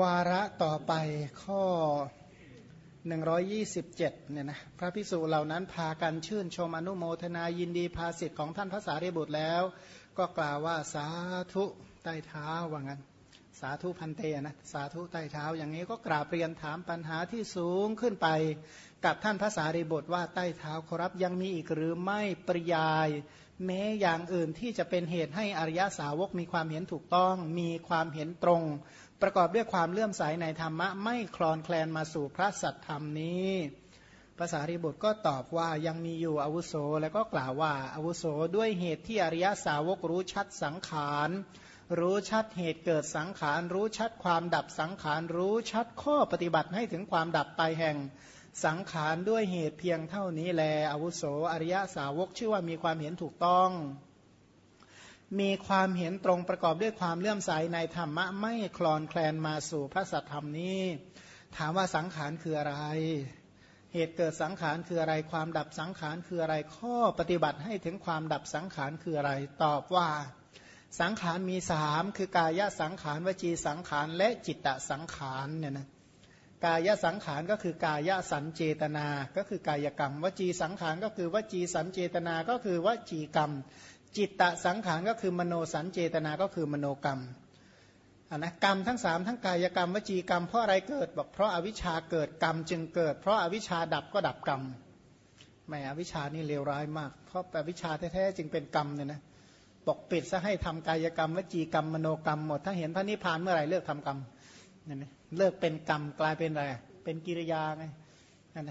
วาระต่อไปข้อ 127เนี่ยนะพระพิสุเหล่านั้นพากันชื่นชมอนุโมทนายินดีภาสิทธิ์ของท่านพระสารีบุตรแล้ว ก็กล่าวว่าสาธุใต้เท้าว่างั้น สาธุพันเตนะสาธุใต้เท้า อย่างนี้ก็กราบเรียนถามปัญหาที่สูงขึ้นไปกับท่านพระสารีบุตรว่าใต้เท้าขอรับยังมีอีกหรือไม่ปริยาย แม้อย่างอื่นที่จะเป็นเหตุให้อริยสาวกมีความเห็นถูกต้อง มีความเห็นตรง ประกอบด้วยความเลื่อมใสในธรรมะ ไม่คลอนแคลนมาสู่พระสัตธรรมนี้ภาษาริบุตรก็ตอบว่ายังมีอยู่อาวุโสแล้วก็กล่าวว่าอาวุโสด้วยเหตุที่อริยสาวกรู้ชัดสังขารรู้ชัดเหตุเกิดสังขาร รู้ชัดความดับสังขาร รู้ชัดข้อปฏิบัติให้ถึงความดับไปแห่งสังขารด้วยเหตุเพียงเท่านี้แลอาวุโสอริยสาวกชื่อว่ามีความเห็นถูกต้อง มีความเห็นตรงประกอบด้วยความเลื่อมใสในธรรมะไม่คลอนแคลนมาสู่พระสัทธรรมนี้ ถามว่าสังขารคืออะไร เหตุเกิดสังขารคืออะไร ความดับสังขารคืออะไร ข้อปฏิบัติให้ถึงความดับสังขารคืออะไร ตอบว่า สังขารมีสามคือกายสังขารวจีสังขารและจิตตสังขารเนี่ยนะกายสังขารก็คือกายสันเจตนา ก็คือกายกรรม วจีสังขารก็คือวจีสันเจตนา ก็คือวจีกรรม จิตตสังขารก็คือมโนสัญเจตนาก็คือมโนกรรมนนะกรรมทั้งสามทั้งกายกรรมวจีกรรมเพราะอะไรเกิดบอกเพราะอาวิชชาเกิดกรรมจึงเกิด เพราะอาวิชชาดับก็ดับกรรมไม่อวิชชานี่เลวร้ายมาก เพราะอวิชชาแท้ๆจึงเป็นกรรมเนี่ยนะบอกปิดซะให้ทำกายกรรมวจีกรรมมโนกรรมหมด ถ้าเห็นพระนิพพานเมื่อไหร่เลิกทำกรรมเนี่ยนะเลิกเป็นกรรมกลายเป็นอะไรเป็นกิริยาไง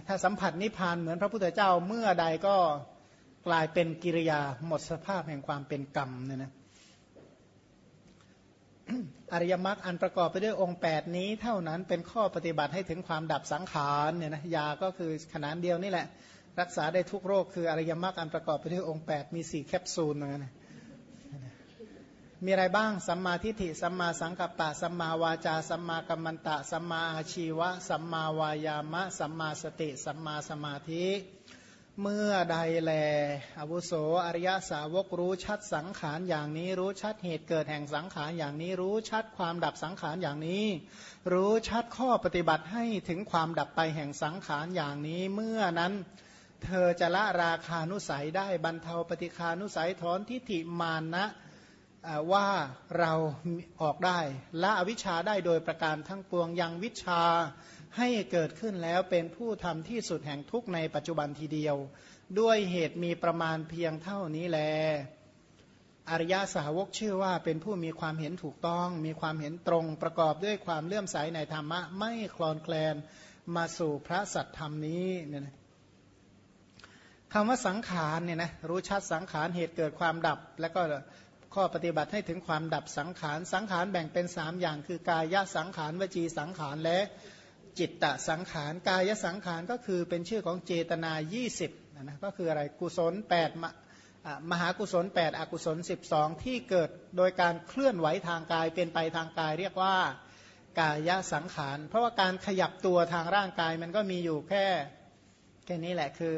ถ้าสัมผัสนิพพานเหมือนพระพุทธเจ้าเมื่อใดก็ กลายเป็นกิริยาหมดสภาพแห่งความเป็นกรรมเนี่ยนะอริยมรรคอันประกอบไปด้วยองค์ 8 นี้เท่านั้นเป็นข้อปฏิบัติให้ถึงความดับสังขารเนี่ยนะยาก็คือขนาดเดียวนี่แหละ รักษาได้ทุกโรคคืออริยมรรคอันประกอบไปด้วยองค์ 8 มีสี่แคปซูลนะมีอะไรบ้าง สัมมาทิฏฐิ สัมมาสังกัปปะ สัมมาวาจา สัมมากัมมันตะ สัมมาอาชีวะ สัมมาวายามะ สัมมาสติ สัมมาสมาธิ เมื่อใดแล อวุโสอริยสาวกรู้ชัดสังขารอย่างนี้ รู้ชัดเหตุเกิดแห่งสังขารอย่างนี้ รู้ชัดความดับสังขารอย่างนี้ รู้ชัดข้อปฏิบัติให้ถึงความดับไปแห่งสังขารอย่างนี้ เมื่อนั้นเธอจะละราคานุสัยได้บรรเทาปฏิคานุสัยถอนทิฏฐิมานะว่าเราออกได้ละอวิชชาได้โดยประการทั้งปวงยังวิชา ให้เกิดขึ้นแล้วเป็นผู้ทำที่สุดแห่งทุกในปัจจุบันทีเดียว ด้วยเหตุมีประมาณเพียงเท่านี้แล อริยาสาวกชื่อว่าเป็นผู้มีความเห็นถูกต้อง มีความเห็นตรงประกอบด้วยความเลื่อมใสในธรรมะ ไม่คลอนแคลนมาสู่พระสัตธรรมนี้เนี่ยนะคำว่าสังขารเนี่ยนะรู้ชัดสังขารเหตุเกิดความดับ แล้วก็ข้อปฏิบัติให้ถึงความดับสังขาร สังขารแบ่งเป็นสามอย่างคือกายสังขารวจีสังขารและ จิตตสังขารกายสังขารก็คือเป็นชื่อของเจตนา 20นะก็คืออะไรกุศล8มมหากุศล 8 อกุศล 12 ที่เกิดโดยการเคลื่อนไหวทางกายเป็นไปทางกายเรียกว่ากายสังขาร เพราะว่าการขยับตัวทางร่างกายมันก็มีอยู่แค่แค่นี้แหละคือ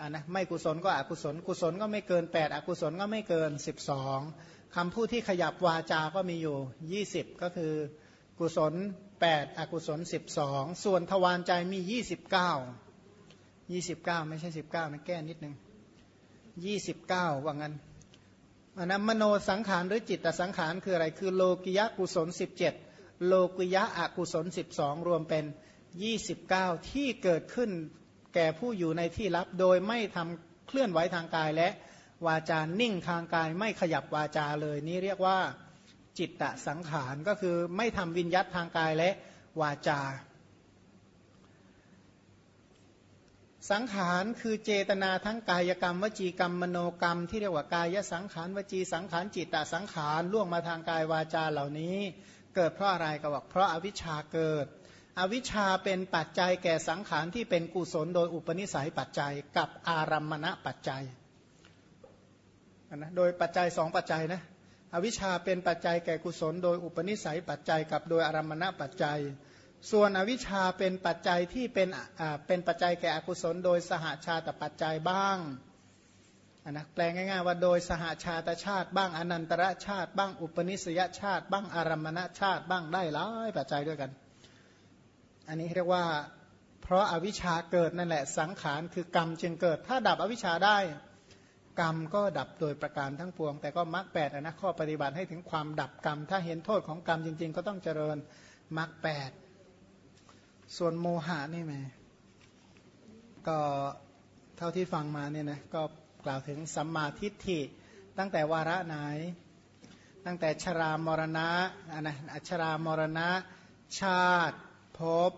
อ่านะไม่กุศลก็อกุศล กุศลก็ไม่เกิน 8 อกุศลก็ไม่เกิน 12คำพูดที่ขยับวาจาก็มีอยู่ 20 ก็คือกุศล 8 อกุศล 12 ส่วนทวารใจมี 29 29 ไม่ใช่ 19นะแก้นิดนึง 29 ว่างั้นอันนั้นมโนสังขารหรือจิตตสังขารคืออะไร คือโลกิยะกุศล 17 โลกิยะอกุศล 12 รวมเป็น 29 ที่เกิดขึ้นแก่ผู้อยู่ในที่ลับ โดยไม่ทำเคลื่อนไหวทางกายและวาจานิ่งทางกายไม่ขยับวาจาเลย นี่เรียกว่า จิตตสังขารก็คือไม่ทำวิญยัตทางกายและวาจา สังขารคือเจตนาทั้งกายกรรม วจีกรรมมโนกรรม ที่เรียกว่ากายสังขารวจีสังขารจิตตสังขารล่วงมาทางกายวาจาเหล่านี้ เกิดเพราะอะไรก็บอกเพราะอาวิชชาเกิด อวิชชาเป็นปัจจัยแก่สังขารที่เป็นกุศลโดยอุปนิสัยปัจจัยกับอารัมมณปัจจัยนะโดยปัจจัยสองปัจจัยนะ อวิชชาเป็นปัจจัยแก่กุศล โดยอุปนิสัยปัจจัยกับโดยอารมณปัจจัย ส่วนอวิชชาเป็นปัจจัยที่เป็นเป็นปัจจัยแก่อกุศล โดยสหาชาตปัจจัยบ้างนะแปลง่ายๆว่าโดยสหาชาตชาติบ้างอนันตรชาติ บ้างอุปนิสยชาติ บ้างอารัมมณชาติ บ้างได้หลายปัจจัยด้วยกัน อันนี้เรียกว่าเพราะอาวิชชาเกิดนั่นแหละสังขารคือกรรมจึงเกิด ถ้าดับอวิชชาได้ กรรมก็ดับโดยประการทั้งปวง แต่ก็มรรคแปดนะข้อปฏิบัติให้ถึงความดับกรรม ถ้าเห็นโทษของกรรมจริง ๆ ก็ต้องเจริญมรรคแปดส่วนโมหะนี่ไหมก็เท่าที่ฟังมาเนี่ยนะก็กล่าวถึงสัมมาทิฏฐิตั้งแต่วาระไหน ตั้งแต่ชรามรณะนะอัชรามรณะ ชาติภพ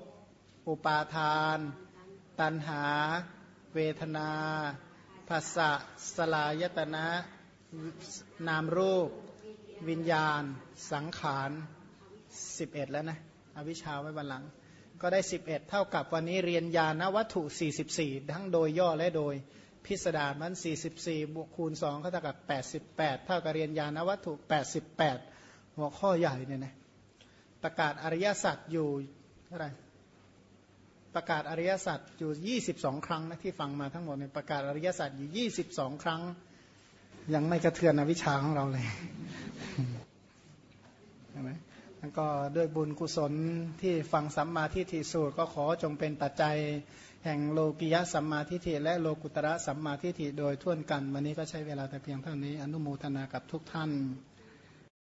อุปาทาน ตันหา เวทนา ภาษะสลายตนะ นามรูป วิญญาณ สังขาร 11 แล้วนะอวิชชาไว้บันหลัง ก็ได้ 11 เท่ากับวันนี้เรียนญาณวัตถุ 44 ทั้งโดยย่อและโดยพิสดารมัน 44 บวกคูณ2ก็เท่ากับ 88 เท่ากับเรียนญาณวัตถุ 88 หัวข้อใหญ่เนี่ยนะประกาศอริยสัจอยู่เท่าไหร่ ประกาศอริยสัจอยู่ 22 ครั้งนะที่ฟังมาทั้งหมดเนี่ยประกาศอริยสัจอยู่ 22 ครั้ง ยังไม่กระเทือนอวิชชาของเราเลยใช่ไหมแล้วก็ด้วยบุญกุศลที่ฟังสัมมาทิฏฐิสูตร ก็ขอจงเป็นปัจจัยแห่งโลกิยะสัมมาทิฏฐิและโลกุตระสัมมาทิฏฐิโดยท่วนกัน วันนี้ก็ใช้เวลาแต่เพียงเท่านี้ อนุโมทนากับทุกท่าน